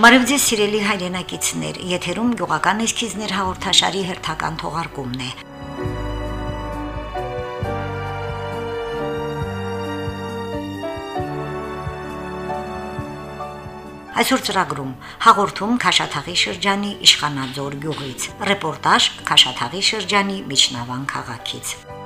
Մարև ձեզ սիրելի հայրենակիցներ, եթերում գյուղական էսքիզներ հաղորդաշարի հերթական թողարկումն է։ Այսօր ծրագրում հաղորդում Քաշաթաղի շրջանի Իշխանաձոր գյուղից, ռեպորտաժ Քաշաթաղի շրջանի Միչնավան քաղաքից։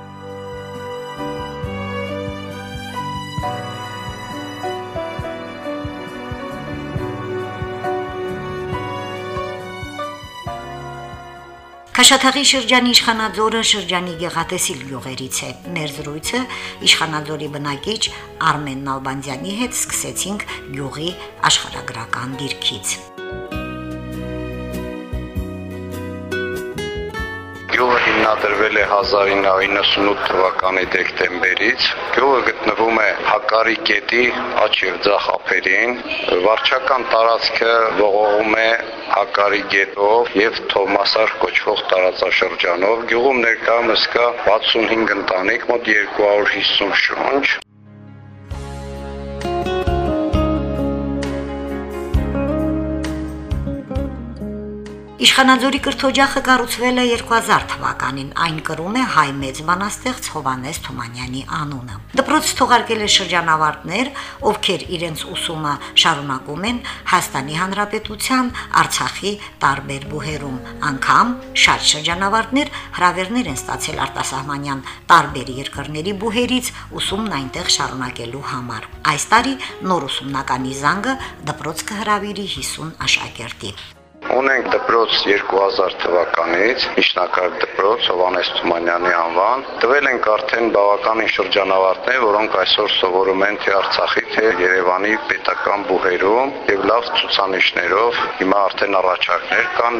Քաշաթաղի շրջանի Իշխանաձորը շրջանի գեղատեսիլ գյուղերից է։ Մեր զրույցը Իշխանաձորի բնակիչ Արմեն Նալբանդյանի հետ սկսեցինք գյուղի աշխարհագրական դիրքից։ Գյուղը հիմնադրվել է 1998 թվականի դեկտեմբերից։ Գյուղը գտնվում է Հակարի գետի աջ եւ ձախ ափերին։ Վարչական տարածքը ողողում է Հակարի գետով եւ Թոմասար կոչվող տարածաշրջանով։ Գյուղում ներկայումս կա 65 ընտանիք, մոտ 250 շունչ։ Իշխանաձորի կրթօջախը կառուցվել է 2000 թվականին։ Այն կրում է հայ մեծ բանաստեղծ Հովանես Թումանյանի անունը։ Դպրոց թողարկել է շրջանավարտներ, ովքեր իրենց ուսումը շարունակում են Հայաստանի Հանրապետության Արցախի տարբեր բուհերում։ Անկամ շատ շրջանավարտներ հրավերներ են ստացել արտասահմանյան տարբեր երկրների բուհերից ուսումն այնտեղ շարունակելու համար։ Այս տարի նոր ուսումնականի զանգը դպրոց կհրավիրի 50 աշակերտի։ Ունենք դպրոց 2000 թվականից, միջնակարգ դպրոց Հովանես Թումանյանի անվան։ Տվել ենք արդեն բավականին շրջանավարտներ, որոնք այսօր սովորում են թե Արցախի, թե Երևանի պետական բուհերում եւ լավ ցուցանիշներով։ Հիմա արդեն առաջարկներ կան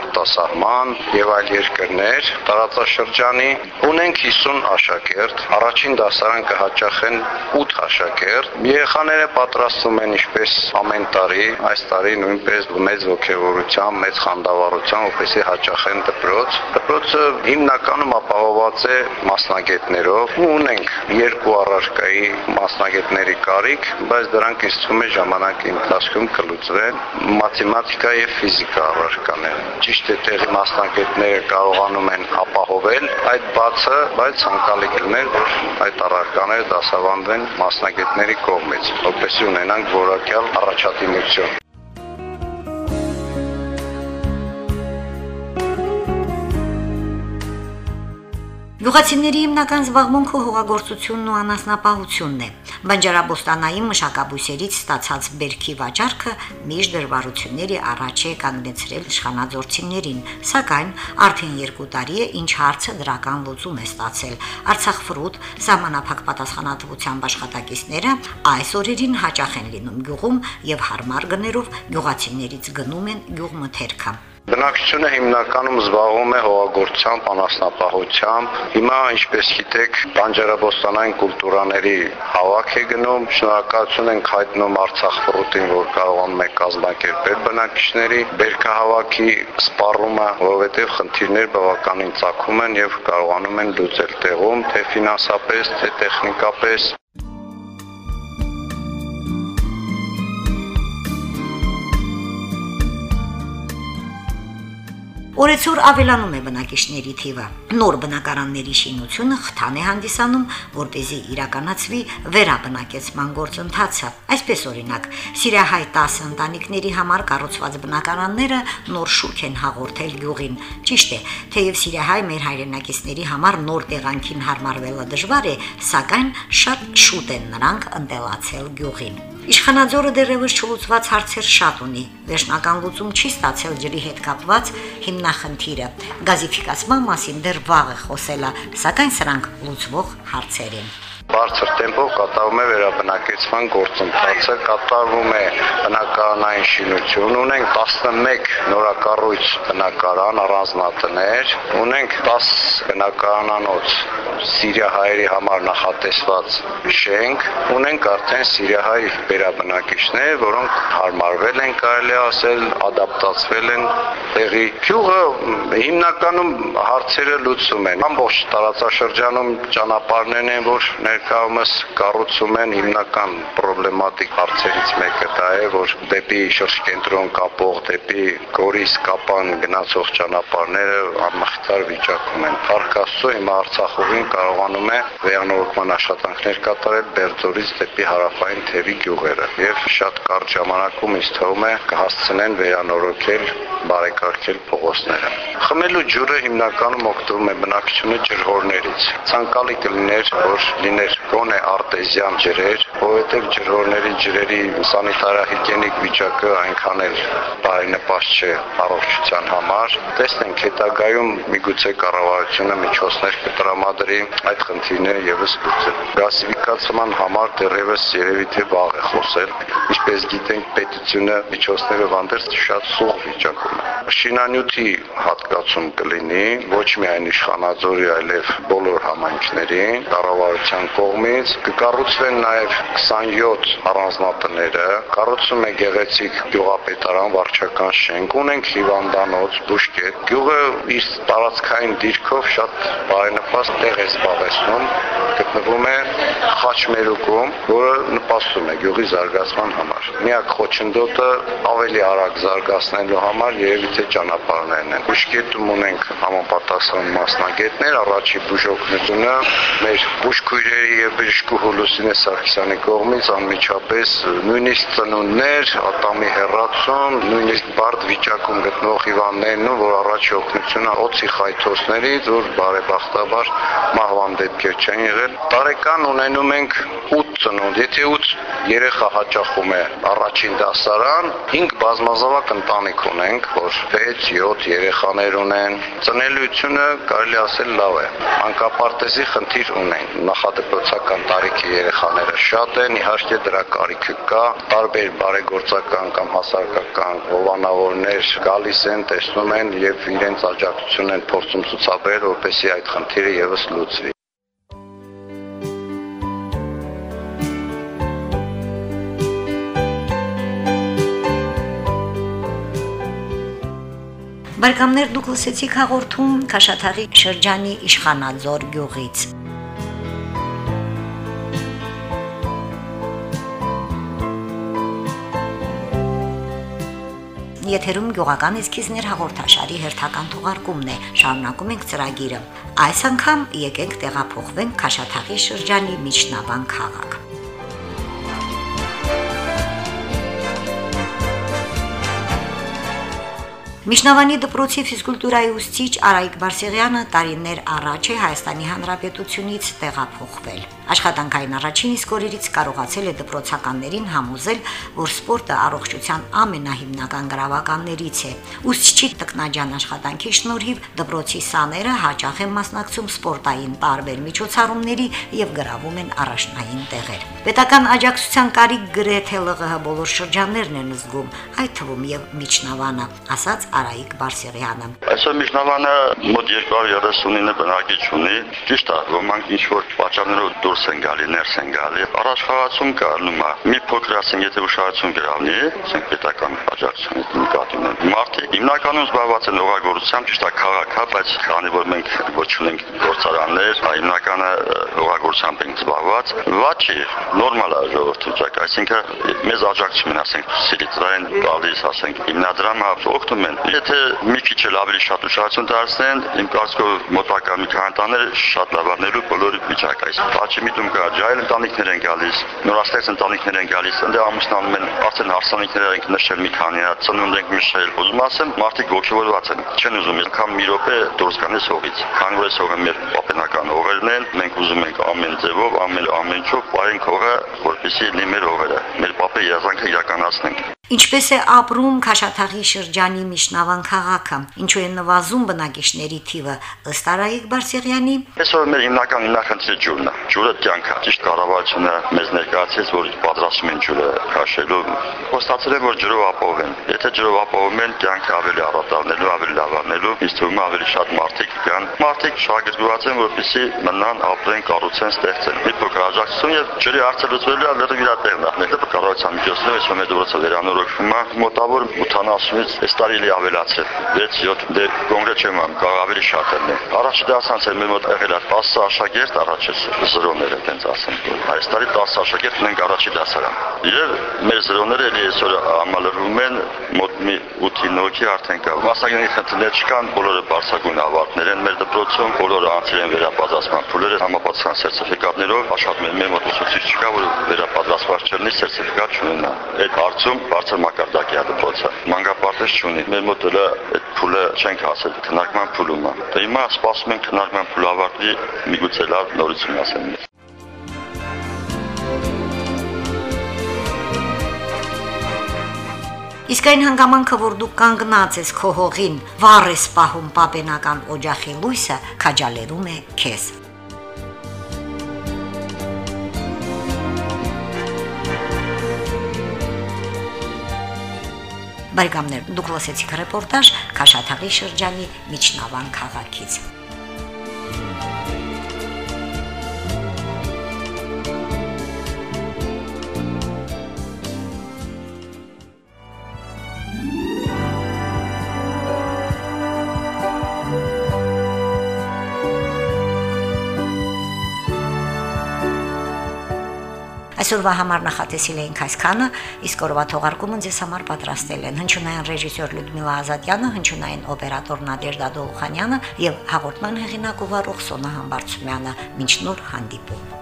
արտասահման եւ այլ երկրներ։ Տարածաշրջանի ունենք 50 աշակերտ, առաջին դասարան կհաճախեն 8 աշակերտ։ Երեխաները պատրաստվում են ինչպես ամեն տարի, այս տարի նույնպես մեծ ողջերով հաջողությամբ, մեծ խանդավառությամբ, որպեսզի հաճախեն դպրոց։ Դպրոցը հիմնականում ապահոված է մասնագետներով։ Ունենք երկու առարկայի մասնագետների կարիք, բայց դրանք ինձ թվում է ժամանակի ընթացքում կլուծվեն մաթեմատիկա եւ ֆիզիկա առարկաները։ Ճիշտ է, տեղի մասնագետները կարողանում են ապահովել այդ բացը, բայց ցանկալի կլիներ, որ այդ առարկաները դասավանդվեն մասնագետների կողմից, որպեսզի ունենանք որակյալ առաջադիմություն։ Գյուղացիների հիմնական զբաղմունքը հողագործությունն ու անասնապահությունն է։ Բանջարաբոստանային մշակաբույսերից ստացած բերքի վաճառքը միշտ դրվարությունների առաջ է կանգնեցրել իշխանաձորցիներին, սակայն արդեն երկու տարի է ինչ հարցը դրական լուծում է ստացել։ Արցախ ֆրուտ սահմանափակ պատասխանատվությամբ աշխատակիցները այս օրերին հաճախ են լինում գյուղում եւ հարմար գներով գյուղացիներից գնում են գյուղմթերքը։ Բնակչությունը հիմնականում զբաղվում է հողագործությամբ, անասնապահությամբ։ Հիմա, ինչպես գիտեք, բանջարաբոստանային կուլտուրաների հավաք է գնում։ Շնորհակալություն ենք հայտնում Արցախ ֆրուտին, որ կարողանում է կազմակերպել բնակիչների բերքահավաքի սպառումը, որովհետև խնդիրներ բավականին ծագում են եւ կարողանում են լուծել տեղում, թե ֆինանսապես, թե տեխնիկապես։ Օրեցօր ավելանում է բնակիչների թիվը։ Նոր բնակարանների շինությունը խթան է հանդիսանում, որ เป զի իրականացվի վերաբնակեցման գործընթացը։ Այսպես օրինակ, Սիրիահայ 10 ընտանիքների համար կառուցված բնակարանները նոր շուք են հաղորդել գյուղին։ Ճիշտ է, թեև Սիրիահայ մեր հայրենակիցների համար նոր տեղանքին հարմարվելը դժվար է, սակայն շատ շուտ են նրանք ընտելացել գյուղին։ Իշխանաձորը դեռևս չլուծված հարցեր շատ ունի։ Վերջնական լուծում չի ստացել ջրի հետ կապված հիմնախնդիրը։ Գազիֆիկացման մասին դեռ վաղ է խոսելա, սակայն սրանք լուծվող հարցեր են։ Բարձր տեմպով կատարվում է վերաբնակեցման գործընթացը, կատարվում է բնակարանային շինություն, ունենք 11 նորակառույց բնակարան, առանձնատներ, ունենք 10 բնակարանանոց սիրիահայերի համար նախատեսված շենք, ունենք արդեն սիրիահայ վերաբնակիչներ, որոնք հարմարվել են, կարելի ասել, ադապտացվել են տեղի։ Գյուղը հիմնականում հարցերը լուծում են։ Ամբողջ տարածաշրջանում ճանապարհներն են, որ ներկայումս կառուցում են հիմնական պրոբլեմատիկ հարցերից մեկը դա է, որ դեպի շրջկենտրոն կապող, դեպի Գորիս կապան գնացող ճանապարհները անմխիթար վիճակում են։ Փառքաստու հիմա Արցախողին կարողանում է վերանորոգման աշխատանքներ կատարել Բերձորից դեպի հարավային թևի գյուղերը եւ շատ կարճ ժամանակում ինձ թվում է կհասցնեն վերանորոգել, բարեկարգել փողոցները։ Խմելու ջուրը հիմնականում օգտվում է բնակչությունը ջրհորներից։ Ցանկալի կլիներ, որ լիներ գոնե արտեզյան ջրեր, որովհետև ջրհորների ջրերի սանիտարահիգիենիկ վիճակը այնքան էլ բարենպաստ չէ առողջության համար։ Տեսնենք հետագայում միգուցե կառավարությունը միջոցներ կտրամադրի այդ խնդիրները եւս լուծել։ Գասիֆիկացման համար դեռևս երևի թե վաղ է խոսել։ Ինչպես գիտենք, պետությունը միջոցները վանդերց շատ սուղ վիճակում է։ Շինանյութի հատկացում կլինի ոչ միայն Իշխանաձորի, այլև բոլոր համայնքներին կառավարության կողմից կկառուցվեն նաև 27 առանձնատները, կառուցում է գեղեցիկ գյուղապետարան վարչական շենք, ունենք հիվանդանոց, բուժկետ։ Գյուղը իր տարածքային դիրքով շատ բարենպաստ տեղ է զբաղեցնում, գտնվում է Խաչմերուկում, որը նպաստում է գյուղի զարգացման համար։ Միակ խոչընդոտը ավելի արագ զարգացնելու համար երևի թե ճանապարհներն են։ Բուժկետում ունենք համապատասխան մասնագետներ, առաջի բուժօգնությունը մեր բուժքույրերի եւ բժշկու Հոլոսինե Սարգսյանի կողմից անմիջապես նույնիսկ ծնունդներ, ատամի հեռացում, նույնիսկ բարդ վիճակում գտնող հիվանդներն ու որ առաջի օգնությունը օծի խայթոցներից, որ բարեբախտաբար մահվան դեպքեր չեն եղել։ Տարեկան ունենում ենք 8 ծնունդ։ Եթե 8 երեխա հաճախում է առաջին դասարան, 5 բազմազավակ ընտանիք ունենք, որ 6-7 երեխաներ ունեն։ Ծնելիությունը կարելի ասել լավ է։ Անկապարտեզի խնդիր ունեն։ Նախադպրոցական տարիքի երեխաները շատ են, իհարկե դրա կարիքը կա։ Տարբեր բարեգործական կամ հասարակական հովանավորներ գալիս են, տեսնում են եւ իրենց աջակցությունն են փորձում ցուցաբերել, որպեսզի այդ խնդիրը եւս լուծվի։ Բարգամներ դուք լսեցիք հաղորդում Քաշաթաղի շրջանի Իշխանաձոր գյուղից։ Եթերում գյուղական իսկիզներ հաղորդաշարի հերթական թողարկումն է։ Շարունակում ենք ծրագիրը։ Այս անգամ եկենք տեղափոխվենք Քաշաթաղի շրջանի Միջնաբան քաղաք։ Միշնավանի դպրոցի ֆիզկուլտուրայի ուսուցիչ Արայիկ Բարսեղյանը տարիներ առաջ է Հայաստանի Հանրապետությունից տեղափոխվել։ Աշխատանքային առաջին իսկ օրերից կարողացել է դպրոցականներին համոզել, որ սպորտը առողջության ամենահիմնական գրավականներից է։ Ուսուցչի տկնաջան աշխատանքի շնորհիվ դպրոցի սաները հաճախ են մասնակցում սպորտային տարբեր միջոցառումների եւ գրավում են առաջնային տեղեր։ Պետական աջակցության կարիք գրեթե ԼՂՀ բոլոր շրջաններն են զգում, այդ թվում եւ Միչնավանը, ասաց Արայիկ Բարսեղյանը։ Այսօր Միչնավանը մոտ 239 բնակիչ ունի։ Ճիշտ է, ոմանք ինչ որ պատճառներով դուրս են գալի, ներս են գալի։ Առաջխաղացում կա նոմա։ Մի փոքր ասենք, եթե ուշադրություն գրավնի, ասենք պետական աջակցությունից նկատի ունեն։ Մարդիկ հիմնականում զբաղված են օղագործությամբ, ճիշտ է, քաղաքա, բայց քանի որ մենք ոչ ունենք գործարաններ, հիմնականը օղագործությամբ ենք զբաղված, վատ չի, նորմալ է ժողովրդի ճակ, այսինքն մեզ աջակցում են, ասենք, սիլիտրային տալիս, ասենք, հիմնադրամը օգնում են։ Եթե մի քիչ էլ ավելի շատ ուշադրություն դարձնեն, իմ կարծիքով մոտակա մի քանի տարիներ շատ լավանելու բոլոր վիճակը այս։ Աչի միտում կա ջայլ ընտանիքներ են գալիս, նորաստեղծ ընտանիքներ են գալիս, ընդ ամուսնանում են, արդեն հարսանիքներ են նշել մի քանի հատ, ծնունդ ենք նշել։ Ուզում ասեմ, մարդիկ ողջավորված են, չեն ուզում անգամ մի րոպե դուրս գան այս հողից։ Քանի որ հողը մեր պապենական հողերն են, մենք ուզում ենք ամեն ձևով, ամեն ամենչով պարենք հողը, որպեսզի լինի մեր հողերը։ Մեր պապե երազանքը իրականացնենք։ Ինչպես է ապրում Քաշաթաղի շրջանի Միշնավան քաղաքը, ինչու է նվազում բնակիչների թիվը ըստ Արայիկ Բարսեղյանի։ Այսօր մեր հիմնական հիմնախնդիրը ջուրն է։ Ջուրը կյանք է։ Ճիշտ կառավարությունը մեզ ներկայացրեց, որ պատրաստում են ջուրը քաշելու։ Խոստացել են, որ ջրով ապահովեն։ Եթե ջրով ապահովում են, կյանքը ավելի առատանելու, ավելի լավանելու, իսկ թվում ավելի շատ մարդիկ կան։ Մարդիկ շահագրգռված են, որպեսզի մնան, ապրեն, կառուցեն, ստեղծեն։ Մի փոքր աջակցություն եւ ջրի հարցը լուծվելու է լրիվ իր տեղն է։ Ներդեպ կառավարության միջոցներով այս մոմենտ դուրս վերանորոգվում է մոտավոր 80-ից այս տարի լի ավելացել 6-7 դեր կոնկրետ չեմ ամ կարող ավելի շատ լինի առաջ դասանց է մեր մոտ եղել է 10 աշակերտ առաջ է զրոները տենց ասեմ այս տարի 10 աշակերտ ունենք առաջի դասարան եւ մեր զրոները էլի այսօր համալրվում են մոտ մի 8-9 հոգի արդեն կա մասնագետի խնդիրներ չկան բոլորը բարձրագույն ավարտներ են մեր դպրոցում բոլորը անցել են վերապատրաստման փուլերը համապատասխան սերտիֆիկատներով աշխատում են մեր մոտ ուսուցիչ չկա որ վերապատրաստված չլինի սերտիֆիկատ չունենա այդ հարցում բարձր մակարդակի է դպրոցը մանկապարտեզ չունի մեր մոտ էլ այդ փուլը չենք հասել քննարկման փուլում է դե հիմա սպասում ենք քննարկման փուլը ավարտվի միգուցե լավ նորություն ասեն Իսկ այն հանգամանքը, որ դու կանգնած ես քո հողին, վառ ես պահում պապենական օջախի լույսը, քաջալերում է քեզ։ Բայգամներ դուք լսեցիք ռեպորտաժ Քաշաթաղի շրջանի Միչնավան քաղաքից։ Այսօրվա համար նախատեսել էինք այսքանը, իսկ օրվա թողարկումը ձեզ համար պատրաստել են հնչյունային ռեժիսոր Լյուդմիլա Ազատյանը, հնչյունային օպերատոր Նադեժդա Դոլխանյանը եւ հաղորդման հեղինակ ու վարող Սոնա Համբարձումյանը։ Մինչ նոր հանդիպում։